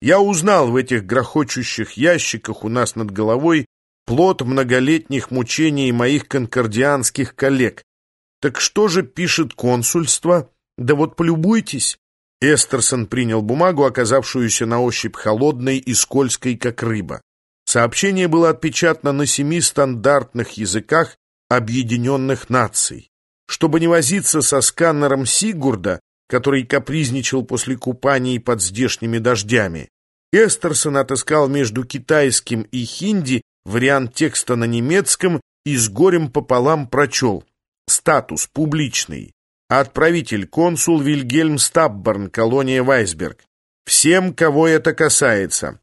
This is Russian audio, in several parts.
Я узнал в этих грохочущих ящиках у нас над головой плод многолетних мучений моих конкордианских коллег. Так что же пишет консульство? Да вот полюбуйтесь. Эстерсон принял бумагу, оказавшуюся на ощупь холодной и скользкой, как рыба. Сообщение было отпечатано на семи стандартных языках Объединенных Наций. Чтобы не возиться со сканером Сигурда, который капризничал после купаний под здешними дождями, Эстерсон отыскал между китайским и хинди вариант текста на немецком и с горем пополам прочел. Статус публичный. Отправитель консул Вильгельм Стабборн, колония Вайсберг. Всем, кого это касается.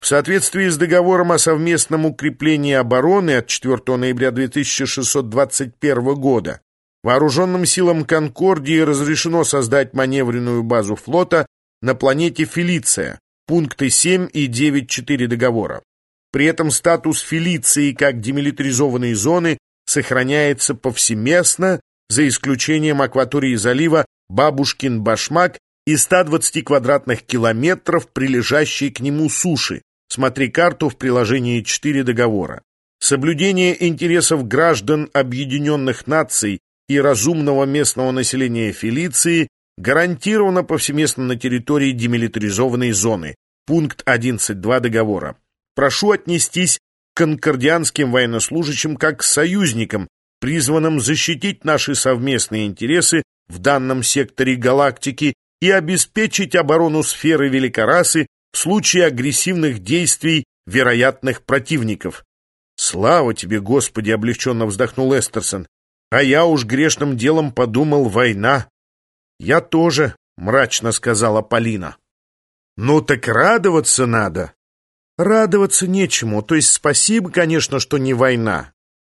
В соответствии с договором о совместном укреплении обороны от 4 ноября 2621 года, вооруженным силам Конкордии разрешено создать маневренную базу флота на планете Фелиция, пункты 7 и 9.4 договора. При этом статус Фелиции как демилитаризованной зоны сохраняется повсеместно за исключением акватории залива Бабушкин-Башмак и 120 квадратных километров прилежащей к нему суши. Смотри карту в приложении 4 договора. Соблюдение интересов граждан Объединенных Наций и разумного местного населения Фелиции гарантировано повсеместно на территории демилитаризованной зоны. Пункт 11.2 договора. Прошу отнестись к конкордианским военнослужащим как к союзникам, призванном защитить наши совместные интересы в данном секторе галактики и обеспечить оборону сферы великорасы в случае агрессивных действий вероятных противников. «Слава тебе, Господи!» — облегченно вздохнул Эстерсон. «А я уж грешным делом подумал, война». «Я тоже», — мрачно сказала Полина. «Ну так радоваться надо». «Радоваться нечему, то есть спасибо, конечно, что не война.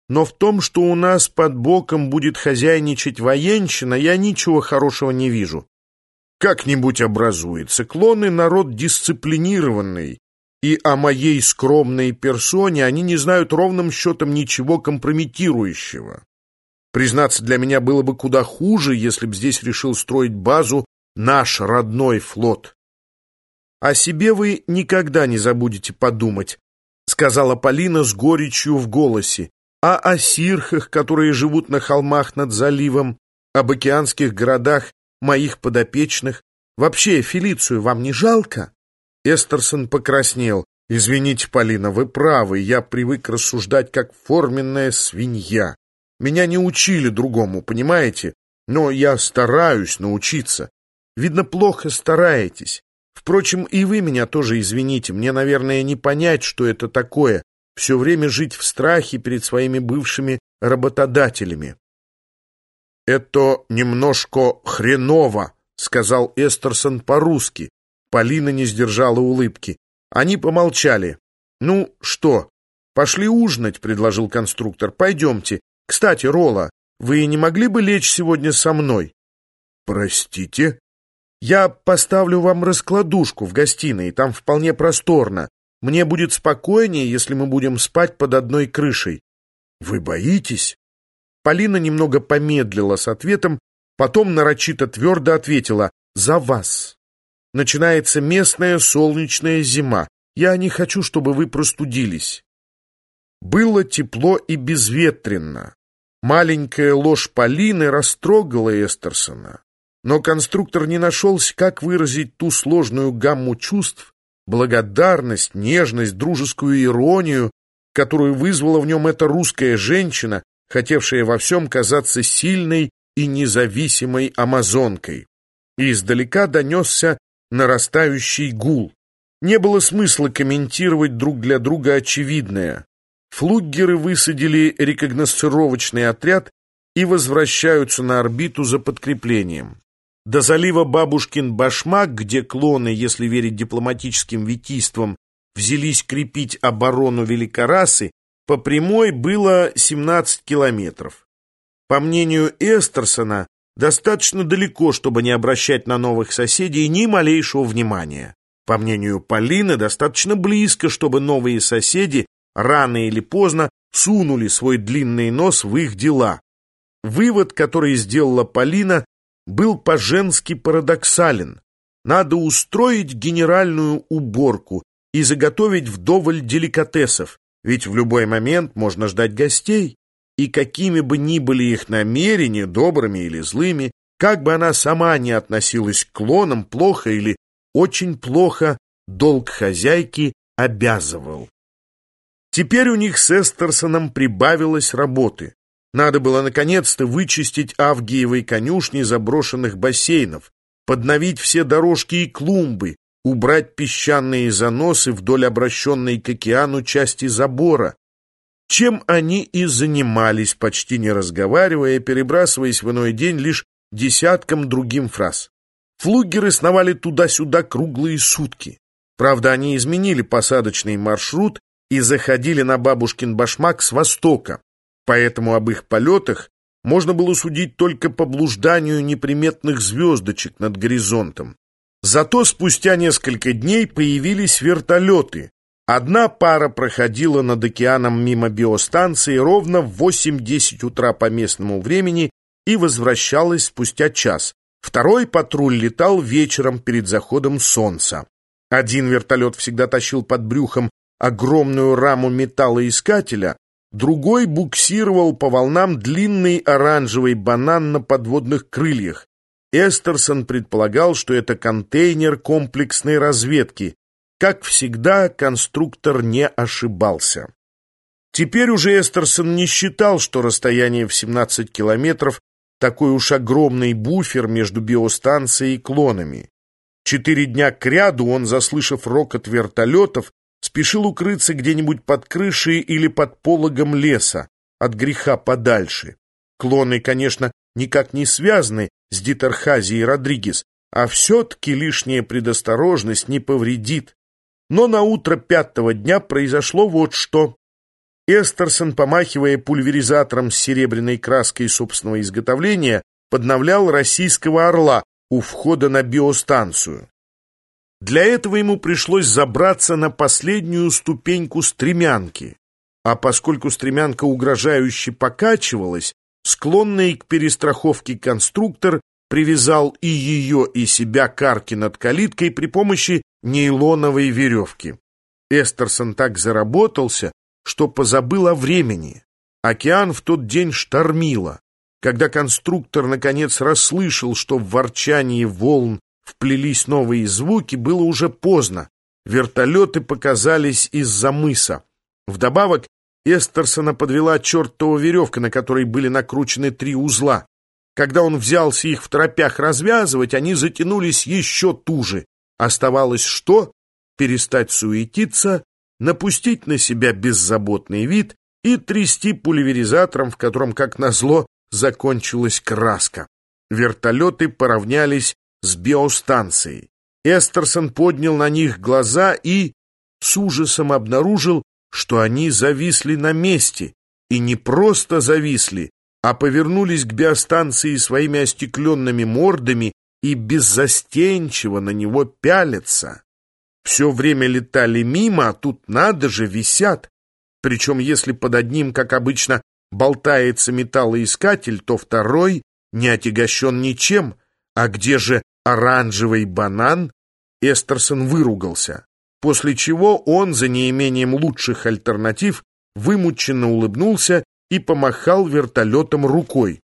Но в том, что у нас под боком будет хозяйничать военщина, я ничего хорошего не вижу. Как-нибудь образуется. Клоны — народ дисциплинированный, и о моей скромной персоне они не знают ровным счетом ничего компрометирующего. Признаться, для меня было бы куда хуже, если б здесь решил строить базу наш родной флот. «О себе вы никогда не забудете подумать», — сказала Полина с горечью в голосе а о сирхах, которые живут на холмах над заливом, об океанских городах моих подопечных. Вообще, Фелицию вам не жалко?» Эстерсон покраснел. «Извините, Полина, вы правы, я привык рассуждать как форменная свинья. Меня не учили другому, понимаете? Но я стараюсь научиться. Видно, плохо стараетесь. Впрочем, и вы меня тоже извините, мне, наверное, не понять, что это такое все время жить в страхе перед своими бывшими работодателями. «Это немножко хреново», — сказал Эстерсон по-русски. Полина не сдержала улыбки. Они помолчали. «Ну, что, пошли ужинать», — предложил конструктор. «Пойдемте. Кстати, Рола, вы не могли бы лечь сегодня со мной?» «Простите?» «Я поставлю вам раскладушку в гостиной, там вполне просторно. Мне будет спокойнее, если мы будем спать под одной крышей. Вы боитесь? Полина немного помедлила с ответом, потом нарочито твердо ответила «За вас». Начинается местная солнечная зима. Я не хочу, чтобы вы простудились. Было тепло и безветренно. Маленькая ложь Полины растрогала Эстерсона. Но конструктор не нашелся, как выразить ту сложную гамму чувств, благодарность, нежность, дружескую иронию, которую вызвала в нем эта русская женщина, хотевшая во всем казаться сильной и независимой амазонкой. И издалека донесся нарастающий гул. Не было смысла комментировать друг для друга очевидное. Флуггеры высадили рекогносцировочный отряд и возвращаются на орбиту за подкреплением. До залива Бабушкин Башмак, где клоны, если верить дипломатическим витийствам, взялись крепить оборону великорасы, по прямой было 17 километров. По мнению Эстерсона, достаточно далеко, чтобы не обращать на новых соседей ни малейшего внимания. По мнению Полины, достаточно близко, чтобы новые соседи рано или поздно сунули свой длинный нос в их дела. Вывод, который сделала Полина, был по-женски парадоксален. надо устроить генеральную уборку и заготовить вдоволь деликатесов, ведь в любой момент можно ждать гостей, и какими бы ни были их намерения, добрыми или злыми, как бы она сама не относилась к клонам, плохо или очень плохо, долг хозяйки обязывал. Теперь у них с Эстерсоном прибавилось работы. Надо было наконец-то вычистить Авгиевой конюшни заброшенных бассейнов, подновить все дорожки и клумбы, убрать песчаные заносы вдоль обращенной к океану части забора, чем они и занимались, почти не разговаривая, перебрасываясь в иной день лишь десятком другим фраз. Флугеры сновали туда-сюда круглые сутки. Правда, они изменили посадочный маршрут и заходили на бабушкин башмак с востока, поэтому об их полетах можно было судить только по блужданию неприметных звездочек над горизонтом. Зато спустя несколько дней появились вертолеты. Одна пара проходила над океаном мимо биостанции ровно в 8-10 утра по местному времени и возвращалась спустя час. Второй патруль летал вечером перед заходом солнца. Один вертолет всегда тащил под брюхом огромную раму металлоискателя, другой буксировал по волнам длинный оранжевый банан на подводных крыльях. Эстерсон предполагал, что это контейнер комплексной разведки. Как всегда, конструктор не ошибался. Теперь уже Эстерсон не считал, что расстояние в 17 километров такой уж огромный буфер между биостанцией и клонами. Четыре дня кряду он, заслышав рокот вертолетов, спешил укрыться где-нибудь под крышей или под пологом леса, от греха подальше. Клоны, конечно, никак не связаны с Дитерхазией Родригес, а все-таки лишняя предосторожность не повредит. Но на утро пятого дня произошло вот что. Эстерсон, помахивая пульверизатором с серебряной краской собственного изготовления, подновлял российского «Орла» у входа на биостанцию. Для этого ему пришлось забраться на последнюю ступеньку стремянки, а поскольку стремянка угрожающе покачивалась, склонный к перестраховке конструктор привязал и ее, и себя к арке над калиткой при помощи нейлоновой веревки. Эстерсон так заработался, что позабыл о времени. Океан в тот день штормило. Когда конструктор наконец расслышал, что в ворчании волн вплелись новые звуки, было уже поздно. Вертолеты показались из-за мыса. Вдобавок, Эстерсона подвела чертова веревка, на которой были накручены три узла. Когда он взялся их в торопях развязывать, они затянулись еще туже. Оставалось что? Перестать суетиться, напустить на себя беззаботный вид и трясти пульверизатором, в котором, как назло, закончилась краска. Вертолеты поравнялись с биостанцией. Эстерсон поднял на них глаза и с ужасом обнаружил, что они зависли на месте, и не просто зависли, а повернулись к биостанции своими остекленными мордами и беззастенчиво на него пялятся. Все время летали мимо, а тут надо же, висят. Причем если под одним, как обычно, болтается металлоискатель, то второй не отягощен ничем. А где же оранжевый банан? Эстерсон выругался, после чего он, за неимением лучших альтернатив, вымученно улыбнулся и помахал вертолетом рукой.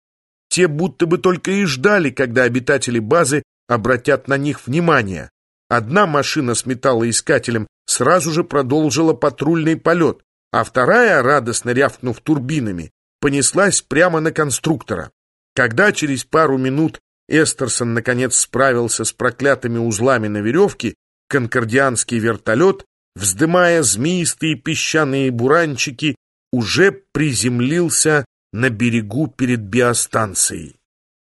Те будто бы только и ждали, когда обитатели базы обратят на них внимание. Одна машина с металлоискателем сразу же продолжила патрульный полет, а вторая, радостно рявкнув турбинами, понеслась прямо на конструктора. Когда через пару минут Эстерсон наконец справился с проклятыми узлами на веревке, конкордианский вертолет, вздымая змеистые песчаные буранчики, уже приземлился на берегу перед биостанцией.